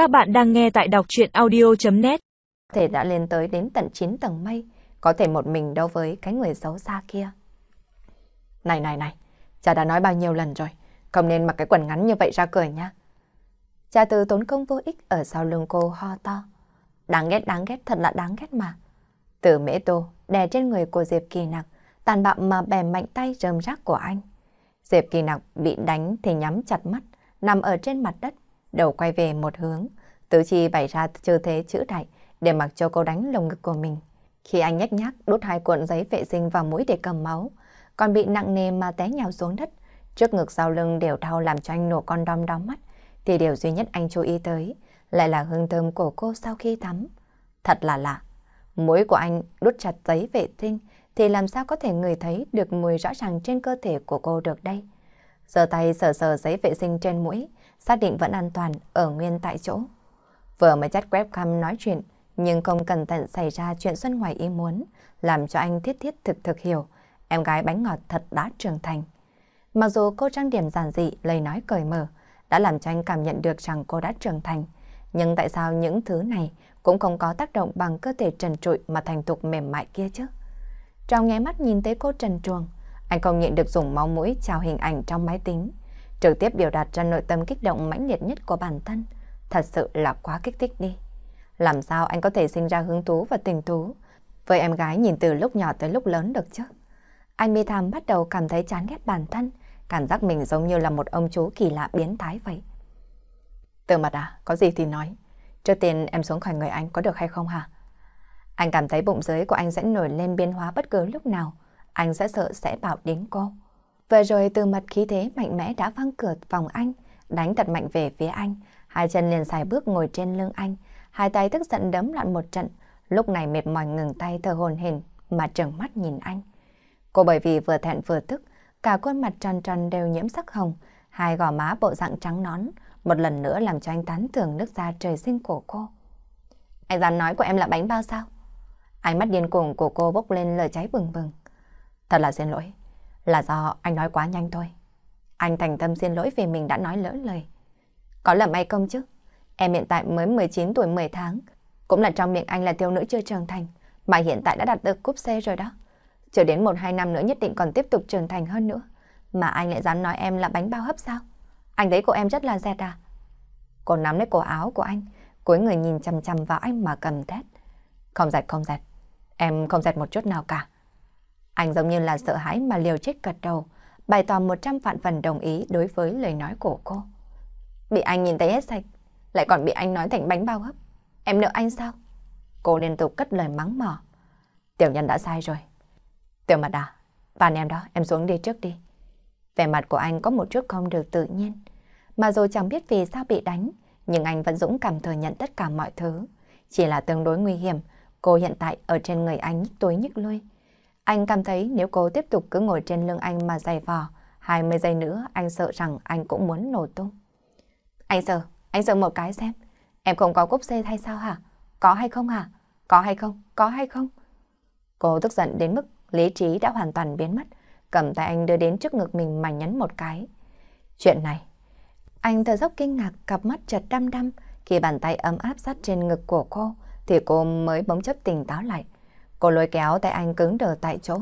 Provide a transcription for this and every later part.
Các bạn đang nghe tại đọc chuyện audio.net Thể đã lên tới đến tận 9 tầng mây, có thể một mình đâu với cái người xấu xa kia. Này này này, cha đã nói bao nhiêu lần rồi, không nên mặc cái quần ngắn như vậy ra cười nha. Cha từ tốn công vô ích ở sau lưng cô ho to. Đáng ghét đáng ghét thật là đáng ghét mà. Từ mễ tô đè trên người của Diệp Kỳ Nặc, tàn bạo mà bè mạnh tay rơm rác của anh. Diệp Kỳ Nặc bị đánh thì nhắm chặt mắt, nằm ở trên mặt đất, đầu quay về một hướng, tứ chi bày ra tư thế chữ đại để mặc cho cô đánh lồng ngực của mình. Khi anh nhếch nhác đút hai cuộn giấy vệ sinh vào mũi để cầm máu, còn bị nặng nề mà té nhào xuống đất, trước ngực sau lưng đều đau làm cho anh nổ con đom đóm mắt, thì điều duy nhất anh chú ý tới lại là hương thơm của cô sau khi tắm. Thật là lạ, mũi của anh đút chặt giấy vệ sinh thì làm sao có thể người thấy được mùi rõ ràng trên cơ thể của cô được đây giơ tay sờ sờ giấy vệ sinh trên mũi, xác định vẫn an toàn ở nguyên tại chỗ. Vừa mới chắt webcam nói chuyện, nhưng không cẩn thận xảy ra chuyện xuân ngoài ý muốn, làm cho anh thiết thiết thực thực hiểu, em gái bánh ngọt thật đã trưởng thành. Mặc dù cô trang điểm giản dị, lời nói cởi mở, đã làm cho anh cảm nhận được rằng cô đã trưởng thành, nhưng tại sao những thứ này cũng không có tác động bằng cơ thể trần trụi mà thành tục mềm mại kia chứ? Trong nháy mắt nhìn thấy cô trần truồng, anh không nhịn được dùng máu mũi chào hình ảnh trong máy tính, trực tiếp biểu đạt ra nội tâm kích động mãnh liệt nhất của bản thân. Thật sự là quá kích thích đi. Làm sao anh có thể sinh ra hứng thú và tình thú với em gái nhìn từ lúc nhỏ tới lúc lớn được chứ? Anh mi tham bắt đầu cảm thấy chán ghét bản thân, cảm giác mình giống như là một ông chú kỳ lạ biến thái vậy. Từ mặt à, có gì thì nói. Trước tiên em xuống khỏi người anh có được hay không hả? Anh cảm thấy bụng dưới của anh sẽ nổi lên biến hóa bất cứ lúc nào. Anh sẽ sợ sẽ bảo đến cô. Vừa rồi từ mặt khí thế mạnh mẽ đã văng cửa phòng anh, đánh thật mạnh về phía anh. Hai chân liền xài bước ngồi trên lưng anh, hai tay tức giận đấm loạn một trận. Lúc này mệt mỏi ngừng tay thở hồn hển mà trừng mắt nhìn anh. Cô bởi vì vừa thẹn vừa tức, cả khuôn mặt tròn tròn đều nhiễm sắc hồng, hai gò má bộ dạng trắng nón, một lần nữa làm cho anh tán thưởng nước da trời sinh của cô. Anh dám nói của em là bánh bao sao? Ánh mắt điên cuồng của cô bốc lên lời cháy bừng bừng. Thật là xin lỗi, là do anh nói quá nhanh thôi. Anh thành tâm xin lỗi vì mình đã nói lỡ lời. Có lầm hay không chứ? Em hiện tại mới 19 tuổi 10 tháng, cũng là trong miệng anh là thiếu nữ chưa trưởng thành, mà hiện tại đã đạt được cúp C rồi đó. Chờ đến 1-2 năm nữa nhất định còn tiếp tục trưởng thành hơn nữa. Mà anh lại dám nói em là bánh bao hấp sao? Anh thấy cô em rất là dẹt à? Cô nắm lấy cổ áo của anh, cuối người nhìn chằm chằm vào anh mà cầm thét. Không dẹt không dẹt, em không dẹt một chút nào cả. Anh giống như là sợ hãi mà liều chết cật đầu, bày tỏ một trăm vạn phần đồng ý đối với lời nói của cô. Bị anh nhìn thấy hết sạch, lại còn bị anh nói thành bánh bao hấp. Em nợ anh sao? Cô liên tục cất lời mắng mỏ. Tiểu nhân đã sai rồi. Tiểu mặt à, bàn em đó, em xuống đi trước đi. Vẻ mặt của anh có một chút không được tự nhiên. Mà dù chẳng biết vì sao bị đánh, nhưng anh vẫn dũng cảm thừa nhận tất cả mọi thứ. Chỉ là tương đối nguy hiểm, cô hiện tại ở trên người anh nhích tối nhích lui. Anh cảm thấy nếu cô tiếp tục cứ ngồi trên lưng anh mà giày vò, 20 giây nữa anh sợ rằng anh cũng muốn nổ tung. Anh sợ, anh sợ một cái xem. Em không có cúp xe hay sao hả? Có hay không hả? Có hay không? Có hay không? Cô tức giận đến mức lý trí đã hoàn toàn biến mất, cầm tay anh đưa đến trước ngực mình mà nhấn một cái. Chuyện này, anh thở dốc kinh ngạc, cặp mắt chật đăm đăm, khi bàn tay ấm áp sát trên ngực của cô, thì cô mới bỗng chốc tỉnh táo lại. Cô lôi kéo tay anh cứng đờ tại chỗ,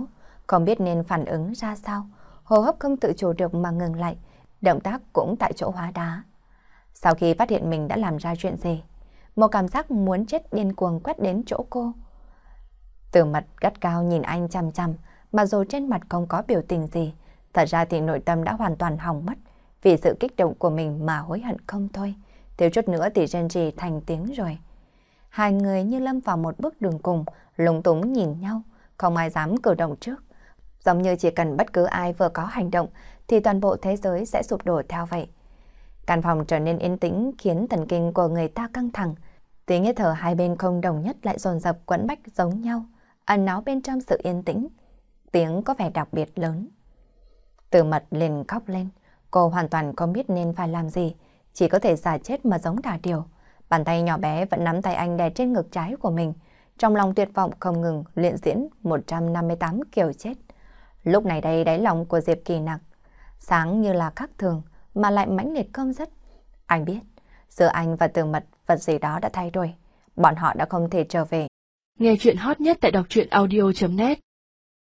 không biết nên phản ứng ra sao. Hô hấp không tự chủ được mà ngừng lại, động tác cũng tại chỗ hóa đá. Sau khi phát hiện mình đã làm ra chuyện gì, một cảm giác muốn chết điên cuồng quét đến chỗ cô. Từ mặt gắt cao nhìn anh chăm chăm, mà dù trên mặt không có biểu tình gì, thật ra thì nội tâm đã hoàn toàn hỏng mất, vì sự kích động của mình mà hối hận không thôi. Thiếu chút nữa thì Genji thành tiếng rồi. Hai người như lâm vào một bước đường cùng, lúng túng nhìn nhau, không ai dám cử động trước. Giống như chỉ cần bất cứ ai vừa có hành động thì toàn bộ thế giới sẽ sụp đổ theo vậy. Căn phòng trở nên yên tĩnh khiến thần kinh của người ta căng thẳng. Tiếng hít thở hai bên không đồng nhất lại dồn dập quẫn bách giống nhau, ẩn náu bên trong sự yên tĩnh. Tiếng có vẻ đặc biệt lớn. Từ mật liền khóc lên, cô hoàn toàn không biết nên phải làm gì, chỉ có thể giả chết mà giống đà điều. Bàn tay nhỏ bé vẫn nắm tay anh đè trên ngực trái của mình, trong lòng tuyệt vọng không ngừng luyện diễn 158 kiểu chết. Lúc này đây đáy lòng của Diệp Kỳ nặng, sáng như là khắc thường mà lại mãnh liệt công rất. Anh biết, Giữa anh và từ mật vật gì đó đã thay đổi. Bọn họ đã không thể trở về. Nghe chuyện hot nhất tại đọc truyện audio.net